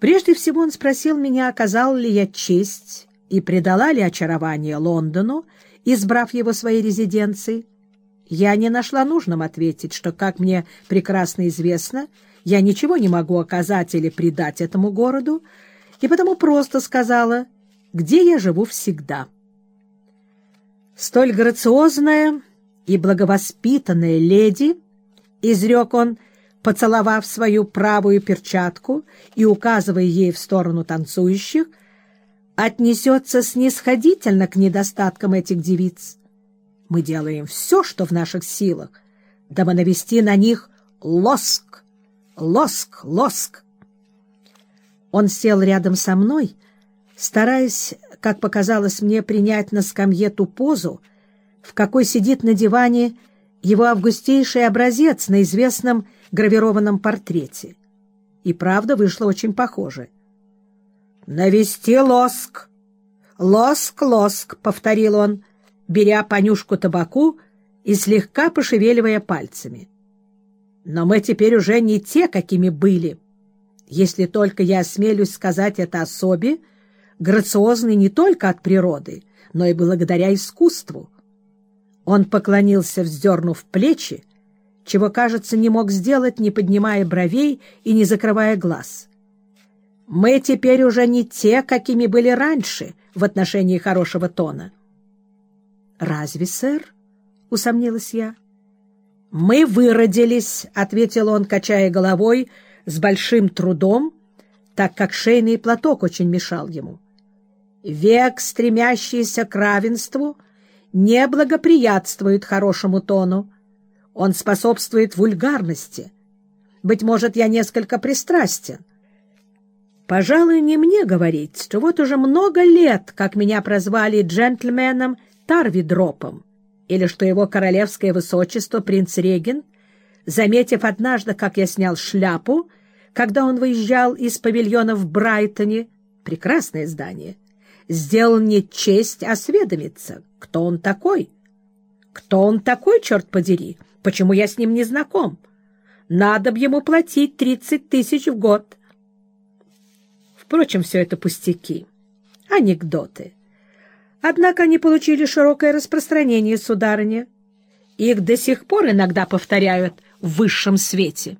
Прежде всего он спросил меня, оказал ли я честь и придала ли очарование Лондону, избрав его своей резиденцией. Я не нашла нужным ответить, что, как мне прекрасно известно, я ничего не могу оказать или придать этому городу, и потому просто сказала, где я живу всегда. Столь грациозная и благовоспитанная леди, изрек он, поцеловав свою правую перчатку и указывая ей в сторону танцующих, отнесется снисходительно к недостаткам этих девиц. Мы делаем все, что в наших силах, дабы навести на них лоск, лоск, лоск. Он сел рядом со мной, стараясь, как показалось мне, принять на скамье ту позу, в какой сидит на диване его августейший образец на известном гравированном портрете. И правда вышло очень похоже. «Навести лоск! Лоск, лоск!» — повторил он, беря понюшку табаку и слегка пошевеливая пальцами. «Но мы теперь уже не те, какими были. Если только я осмелюсь сказать это особе, грациозный не только от природы, но и благодаря искусству». Он поклонился, вздернув плечи, чего, кажется, не мог сделать, не поднимая бровей и не закрывая глаз. «Мы теперь уже не те, какими были раньше в отношении хорошего тона». «Разве, сэр?» — усомнилась я. «Мы выродились», — ответил он, качая головой, с большим трудом, так как шейный платок очень мешал ему. «Век, стремящийся к равенству, не благоприятствует хорошему тону. Он способствует вульгарности. Быть может, я несколько пристрастен. Пожалуй, не мне говорить, что вот уже много лет, как меня прозвали джентльменом Тарвидропом, или что его королевское высочество принц Реген, заметив однажды, как я снял шляпу, когда он выезжал из павильона в Брайтоне, прекрасное здание, сделал мне честь осведомиться, кто он такой. Кто он такой, черт подери? Почему я с ним не знаком? Надо б ему платить тридцать тысяч в год. Впрочем, все это пустяки, анекдоты. Однако они получили широкое распространение, сударыня. Их до сих пор иногда повторяют в высшем свете.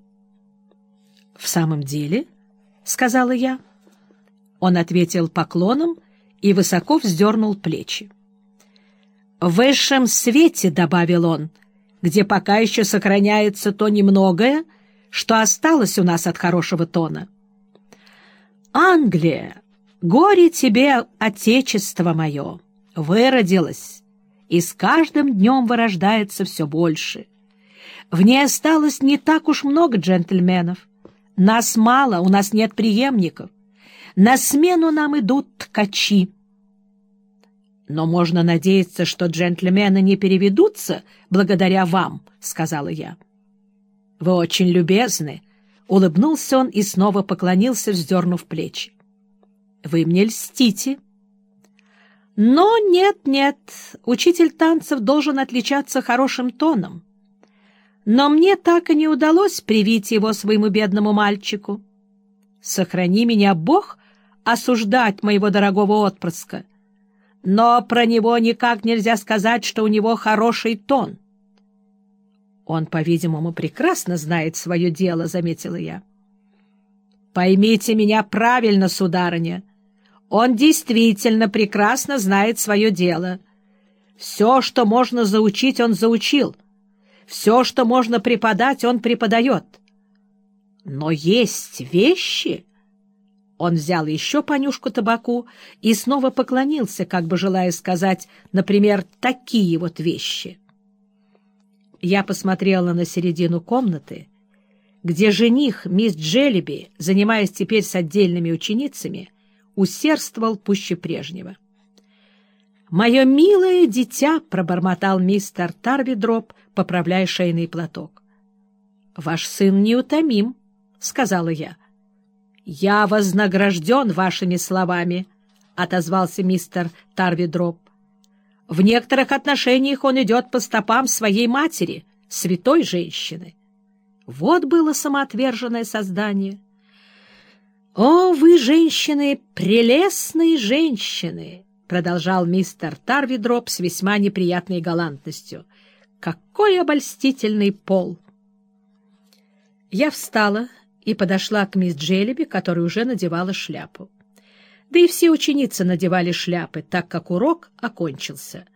— В самом деле? — сказала я. Он ответил поклоном и высоко вздернул плечи. — В высшем свете, — добавил он, — где пока еще сохраняется то немногое, что осталось у нас от хорошего тона. Англия, горе тебе, отечество мое, выродилась, и с каждым днем вырождается все больше. В ней осталось не так уж много джентльменов. Нас мало, у нас нет преемников. На смену нам идут ткачи. Но можно надеяться, что джентльмены не переведутся благодаря вам, — сказала я. — Вы очень любезны, — улыбнулся он и снова поклонился, вздернув плечи. — Вы мне льстите. — Но нет-нет, учитель танцев должен отличаться хорошим тоном. Но мне так и не удалось привить его своему бедному мальчику. Сохрани меня, Бог, осуждать моего дорогого отпрыска — но про него никак нельзя сказать, что у него хороший тон. Он, по-видимому, прекрасно знает свое дело, — заметила я. Поймите меня правильно, сударыня. Он действительно прекрасно знает свое дело. Все, что можно заучить, он заучил. Все, что можно преподать, он преподает. Но есть вещи, он взял еще понюшку табаку и снова поклонился, как бы желая сказать, например, такие вот вещи. Я посмотрела на середину комнаты, где жених, мисс Джеллиби, занимаясь теперь с отдельными ученицами, усердствовал пуще прежнего. «Мое милое дитя!» — пробормотал мистер Тарвидроп, поправляя шейный платок. «Ваш сын неутомим», — сказала я. — «Я вознагражден вашими словами», — отозвался мистер Тарвидроп. «В некоторых отношениях он идет по стопам своей матери, святой женщины». Вот было самоотверженное создание. «О, вы, женщины, прелестные женщины!» — продолжал мистер Тарвидроп с весьма неприятной галантностью. «Какой обольстительный пол!» Я встала и подошла к мисс Джелеби, которая уже надевала шляпу. Да и все ученицы надевали шляпы, так как урок окончился.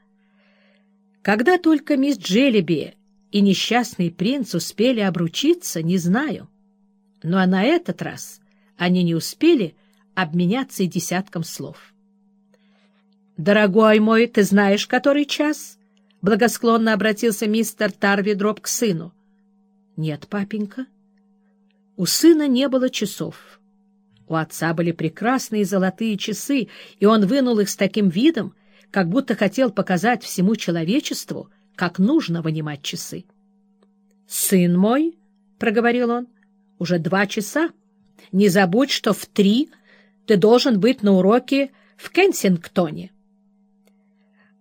Когда только мисс Джелеби и несчастный принц успели обручиться, не знаю. Но на этот раз они не успели обменяться и десятком слов. «Дорогой мой, ты знаешь, который час?» — благосклонно обратился мистер Тарвидроп к сыну. «Нет, папенька». У сына не было часов. У отца были прекрасные золотые часы, и он вынул их с таким видом, как будто хотел показать всему человечеству, как нужно вынимать часы. «Сын мой», — проговорил он, — «уже два часа. Не забудь, что в три ты должен быть на уроке в Кенсингтоне».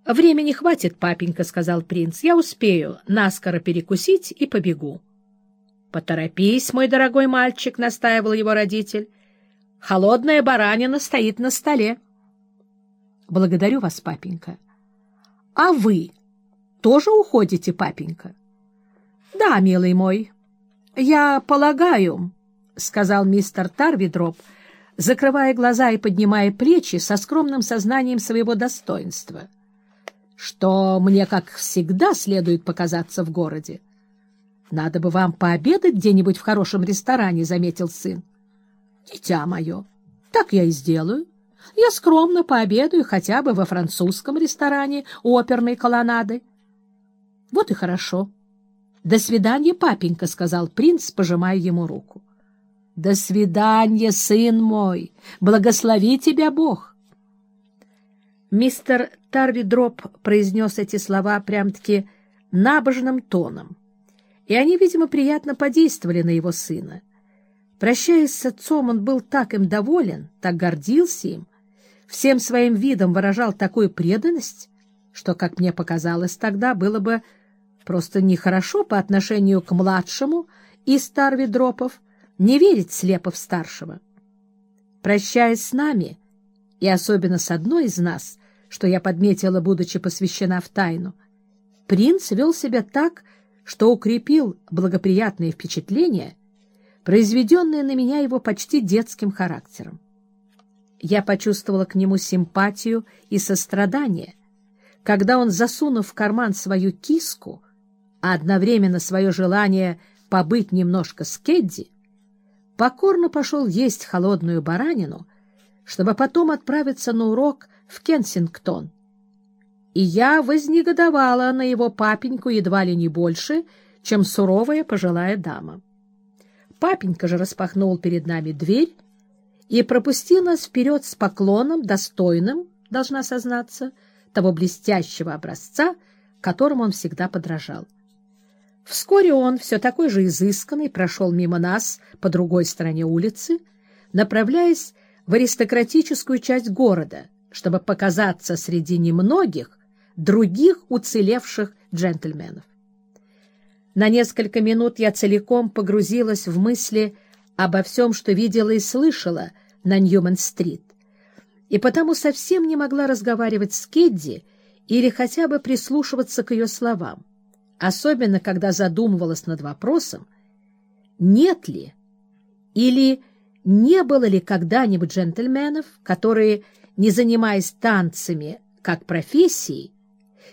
«Времени хватит, папенька», — сказал принц. «Я успею наскоро перекусить и побегу». «Поторопись, мой дорогой мальчик», — настаивал его родитель. «Холодная баранина стоит на столе». «Благодарю вас, папенька». «А вы тоже уходите, папенька?» «Да, милый мой, я полагаю», — сказал мистер Тарвидроп, закрывая глаза и поднимая плечи со скромным сознанием своего достоинства, «что мне, как всегда, следует показаться в городе. Надо бы вам пообедать где-нибудь в хорошем ресторане», — заметил сын. «Дитя мое, так я и сделаю. Я скромно пообедаю хотя бы во французском ресторане оперной колоннады». «Вот и хорошо». «До свидания, папенька», — сказал принц, пожимая ему руку. «До свидания, сын мой! Благослови тебя Бог!» Мистер Тарвидроп произнес эти слова прям-таки набожным тоном, и они, видимо, приятно подействовали на его сына. Прощаясь с отцом, он был так им доволен, так гордился им, всем своим видом выражал такую преданность, что, как мне показалось тогда, было бы Просто нехорошо по отношению к младшему из Тарвидропов не верить слепо в старшего. Прощаясь с нами, и особенно с одной из нас, что я подметила, будучи посвящена в тайну, принц вел себя так, что укрепил благоприятные впечатления, произведенные на меня его почти детским характером. Я почувствовала к нему симпатию и сострадание, когда он, засунув в карман свою киску, а одновременно свое желание побыть немножко с Кедди, покорно пошел есть холодную баранину, чтобы потом отправиться на урок в Кенсингтон. И я вознегодовала на его папеньку едва ли не больше, чем суровая пожилая дама. Папенька же распахнул перед нами дверь и пропустил нас вперед с поклоном, достойным, должна сознаться, того блестящего образца, которому он всегда подражал. Вскоре он, все такой же изысканный, прошел мимо нас по другой стороне улицы, направляясь в аристократическую часть города, чтобы показаться среди немногих других уцелевших джентльменов. На несколько минут я целиком погрузилась в мысли обо всем, что видела и слышала на Ньюман-стрит, и потому совсем не могла разговаривать с Кедди или хотя бы прислушиваться к ее словам особенно когда задумывалась над вопросом, нет ли или не было ли когда-нибудь джентльменов, которые, не занимаясь танцами как профессией,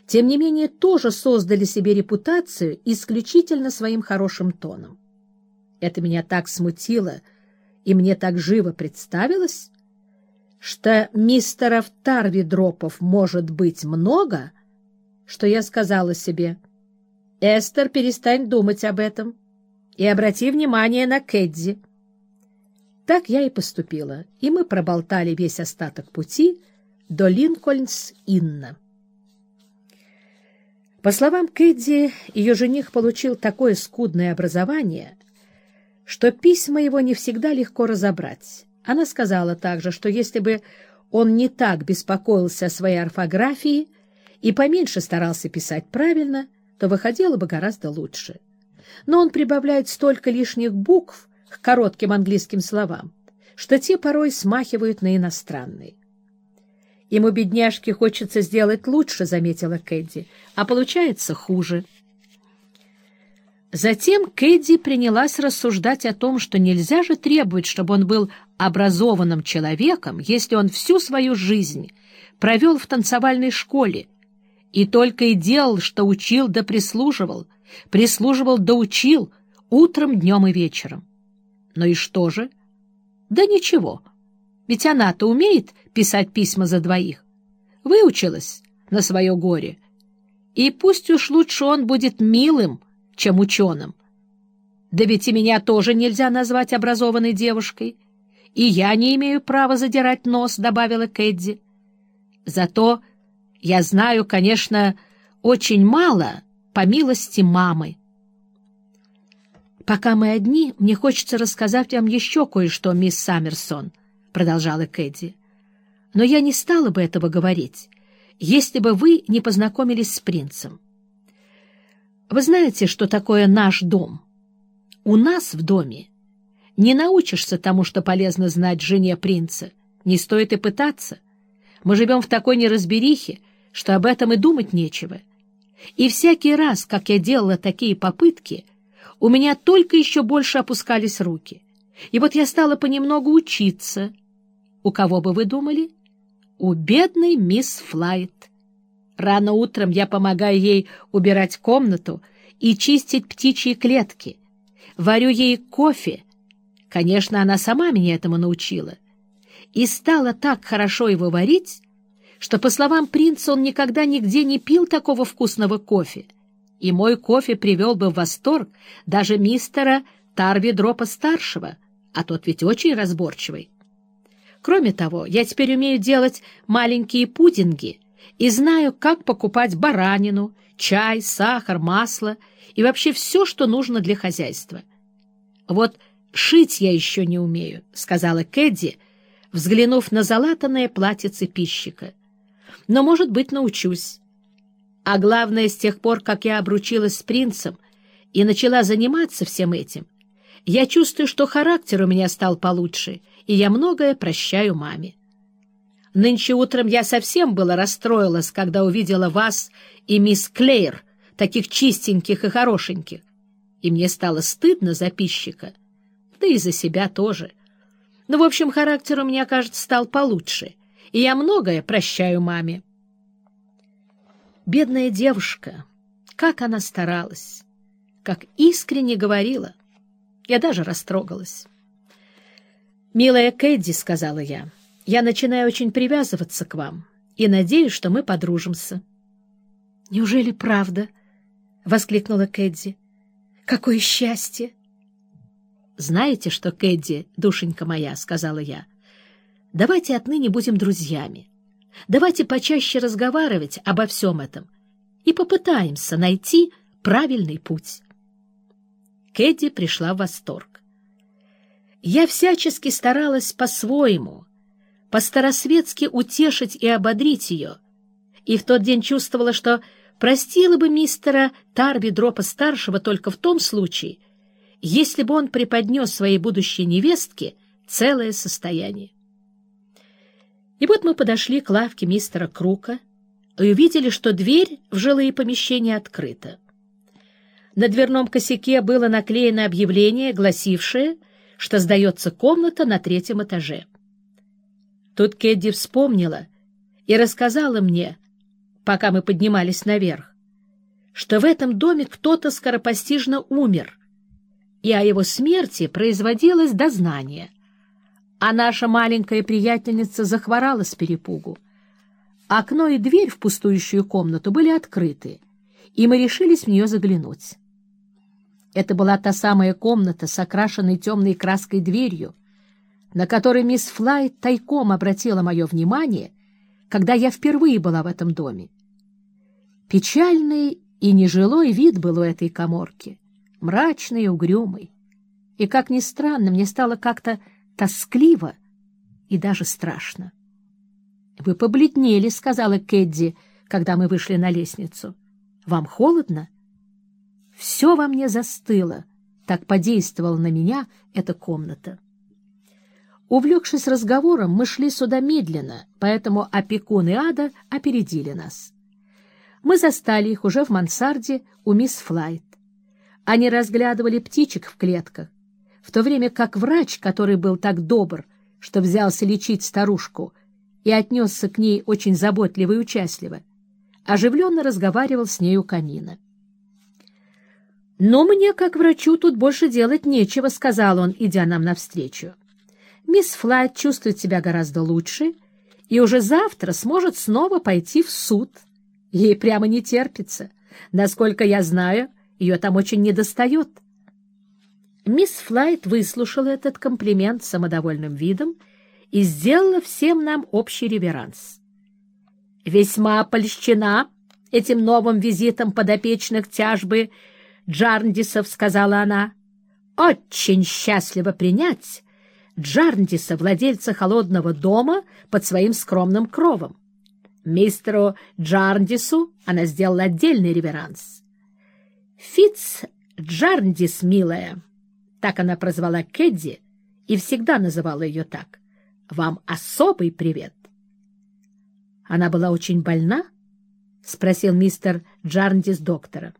тем не менее тоже создали себе репутацию исключительно своим хорошим тоном. Это меня так смутило, и мне так живо представилось, что мистеров Тарвидропов может быть много, что я сказала себе — Эстер, перестань думать об этом и обрати внимание на Кэдди. Так я и поступила, и мы проболтали весь остаток пути до Линкольнс-Инна. По словам Кэдди, ее жених получил такое скудное образование, что письма его не всегда легко разобрать. Она сказала также, что если бы он не так беспокоился о своей орфографии и поменьше старался писать правильно — то выходило бы гораздо лучше. Но он прибавляет столько лишних букв к коротким английским словам, что те порой смахивают на иностранные. Ему, бедняжке, хочется сделать лучше, — заметила Кэдди, — а получается хуже. Затем Кэдди принялась рассуждать о том, что нельзя же требовать, чтобы он был образованным человеком, если он всю свою жизнь провел в танцевальной школе и только и делал, что учил да прислуживал, прислуживал да учил утром, днем и вечером. Ну и что же? Да ничего, ведь она-то умеет писать письма за двоих. Выучилась на свое горе. И пусть уж лучше он будет милым, чем ученым. Да ведь и меня тоже нельзя назвать образованной девушкой. И я не имею права задирать нос, — добавила Кэдди. Зато я знаю, конечно, очень мало по милости мамы. «Пока мы одни, мне хочется рассказать вам еще кое-что, мисс Саммерсон», — продолжала Кэдди. «Но я не стала бы этого говорить, если бы вы не познакомились с принцем. Вы знаете, что такое наш дом? У нас в доме не научишься тому, что полезно знать жене принца. Не стоит и пытаться. Мы живем в такой неразберихе, что об этом и думать нечего. И всякий раз, как я делала такие попытки, у меня только еще больше опускались руки. И вот я стала понемногу учиться. У кого бы вы думали? У бедной мисс Флайт. Рано утром я помогаю ей убирать комнату и чистить птичьи клетки. Варю ей кофе. Конечно, она сама меня этому научила. И стала так хорошо его варить, что, по словам принца, он никогда нигде не пил такого вкусного кофе, и мой кофе привел бы в восторг даже мистера Тарви Дропа-старшего, а тот ведь очень разборчивый. Кроме того, я теперь умею делать маленькие пудинги и знаю, как покупать баранину, чай, сахар, масло и вообще все, что нужно для хозяйства. Вот шить я еще не умею, — сказала Кэдди, взглянув на залатанное платье цепищика но, может быть, научусь. А главное, с тех пор, как я обручилась с принцем и начала заниматься всем этим, я чувствую, что характер у меня стал получше, и я многое прощаю маме. Нынче утром я совсем было расстроилась, когда увидела вас и мисс Клейр, таких чистеньких и хорошеньких, и мне стало стыдно за пищика, да и за себя тоже. Ну, в общем, характер у меня, кажется, стал получше, и я многое прощаю маме. Бедная девушка, как она старалась, как искренне говорила. Я даже растрогалась. «Милая Кэдди», — сказала я, — «я начинаю очень привязываться к вам и надеюсь, что мы подружимся». «Неужели правда?» — воскликнула Кэдди. «Какое счастье!» «Знаете что, Кэдди, душенька моя», — сказала я, — Давайте отныне будем друзьями. Давайте почаще разговаривать обо всем этом и попытаемся найти правильный путь. Кэдди пришла в восторг. Я всячески старалась по-своему, по-старосветски утешить и ободрить ее, и в тот день чувствовала, что простила бы мистера Тарби Дропа-старшего только в том случае, если бы он преподнес своей будущей невестке целое состояние. И вот мы подошли к лавке мистера Крука и увидели, что дверь в жилые помещения открыта. На дверном косяке было наклеено объявление, гласившее, что сдается комната на третьем этаже. Тут Кэдди вспомнила и рассказала мне, пока мы поднимались наверх, что в этом доме кто-то скоропостижно умер, и о его смерти производилось дознание — а наша маленькая приятельница захворала с перепугу. Окно и дверь в пустующую комнату были открыты, и мы решились в нее заглянуть. Это была та самая комната с окрашенной темной краской дверью, на которой мисс Флайт тайком обратила мое внимание, когда я впервые была в этом доме. Печальный и нежилой вид был у этой коморки, мрачный и угрюмый. И, как ни странно, мне стало как-то тоскливо и даже страшно. — Вы побледнели, — сказала Кэдди, когда мы вышли на лестницу. — Вам холодно? Все во мне застыло, так подействовала на меня эта комната. Увлекшись разговором, мы шли сюда медленно, поэтому опекун и ада опередили нас. Мы застали их уже в мансарде у мисс Флайт. Они разглядывали птичек в клетках, в то время как врач, который был так добр, что взялся лечить старушку и отнесся к ней очень заботливо и участливо, оживленно разговаривал с ней у камина. «Но мне, как врачу, тут больше делать нечего», — сказал он, идя нам навстречу. «Мисс Флайт чувствует себя гораздо лучше и уже завтра сможет снова пойти в суд. Ей прямо не терпится. Насколько я знаю, ее там очень недостает». Мисс Флайт выслушала этот комплимент самодовольным видом и сделала всем нам общий реверанс. «Весьма польщена этим новым визитом подопечных тяжбы Джарндисов», — сказала она. «Очень счастливо принять Джарндиса, владельца холодного дома, под своим скромным кровом. Мистеру Джарндису она сделала отдельный реверанс. Фиц Джарндис, милая». Так она прозвала Кэдди и всегда называла ее так. «Вам особый привет!» «Она была очень больна?» — спросил мистер Джарндис доктора.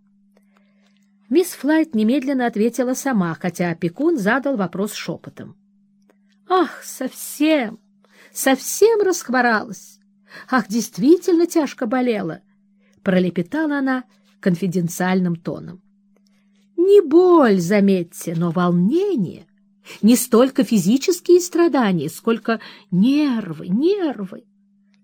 Мисс Флайт немедленно ответила сама, хотя опекун задал вопрос шепотом. «Ах, совсем, совсем расхворалась! Ах, действительно тяжко болела!» — пролепетала она конфиденциальным тоном. Не боль, заметьте, но волнение. Не столько физические страдания, сколько нервы, нервы.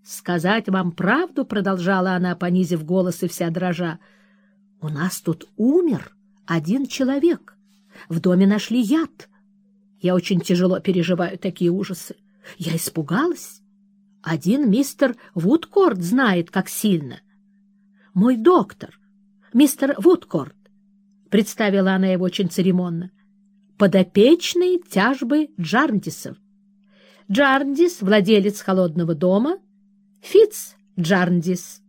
Сказать вам правду, — продолжала она, понизив голос и вся дрожа, — у нас тут умер один человек. В доме нашли яд. Я очень тяжело переживаю такие ужасы. Я испугалась. Один мистер Вудкорт знает, как сильно. Мой доктор, мистер Вудкорт, представила она его очень церемонно, подопечные тяжбы Джарндисов. Джарндис — владелец холодного дома, Фиц Джарндис